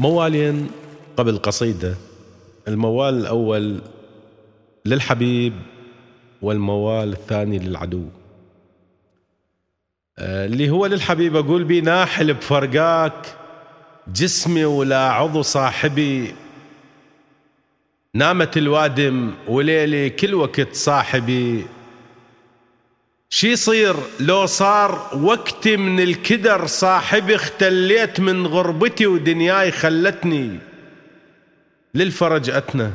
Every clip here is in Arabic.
موالين قبل قصيدة. الموال الأول للحبيب والموال الثاني للعدو. آه، اللي هو للحبيب أقول بي ناحل بفرقاك جسمي ولا عضو صاحبي. نامت الوادم وليلي كل وقت صاحبي. شي يصير لو صار وقتي من الكدر صاحبي اختليت من غربتي ودنياي خلتني للفرج أتنا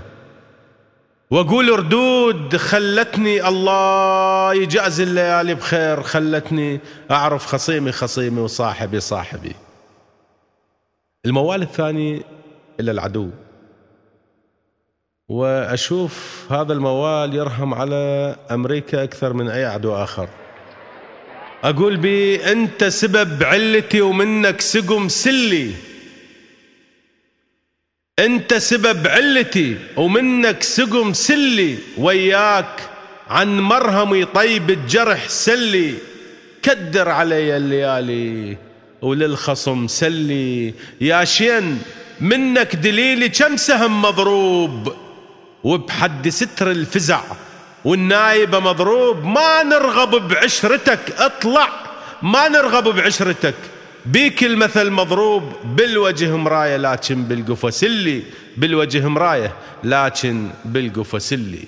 وأقول ردود خلتني الله يجاز الليالي بخير خلتني أعرف خصيمي خصيمي وصاحبي صاحبي. الموال الثاني إلى العدو. وأشوف هذا الموال يرهم على أمريكا أكثر من أي عدو آخر. أقول بي انت سبب علتي ومنك سقم سلي. أنت سبب علتي ومنك سقم سلي. وياك عن مرهمي طيب الجرح سلي. كدر علي الليالي وللخصم سلي. يا شين منك دليلي كم سهم مضروب؟ وبحد ستر الفزع والنايبة مضروب ما نرغب بعشرتك اطلع ما نرغب بعشرتك. بيك المثل مضروب بالوجه مراية لكن بالقفا سلي بالوجه مراية لكن بالقفا سلي